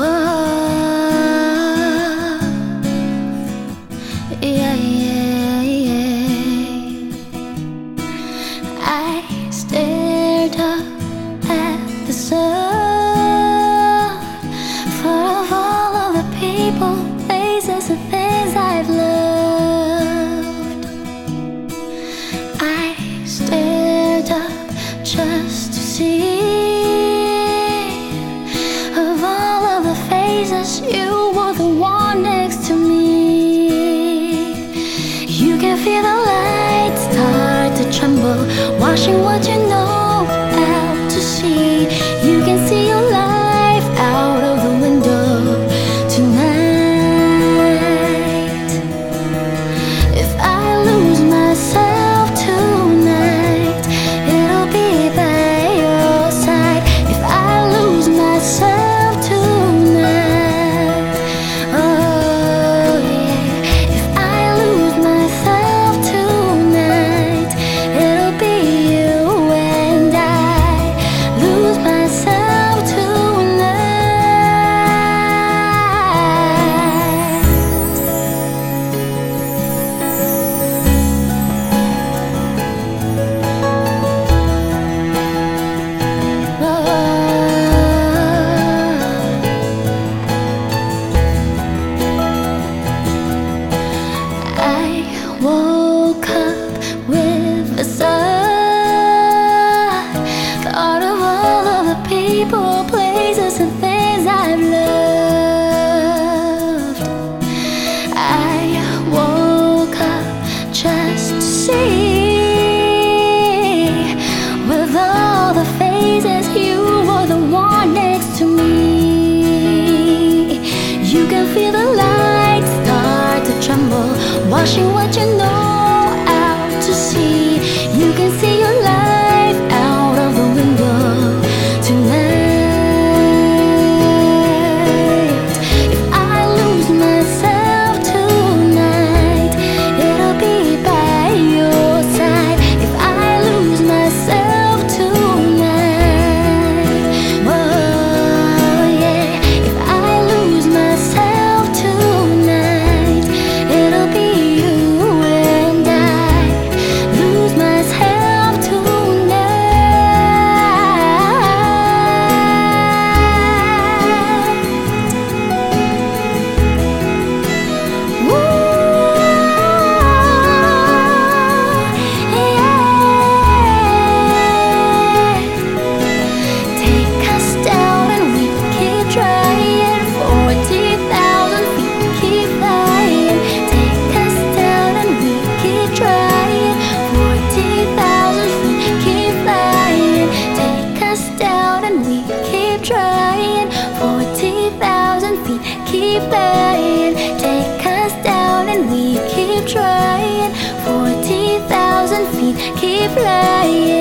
I stared up at the sun. For of all of the people, places, and things I've loved. I stared up just to see faces you were the one next to me. You can feel the lights start to tremble, washing what you tremble, washing what you know out to sea. You can see your life. keep trying. 40,000 feet, keep flying. Take us down and we keep trying. 40,000 feet, keep flying.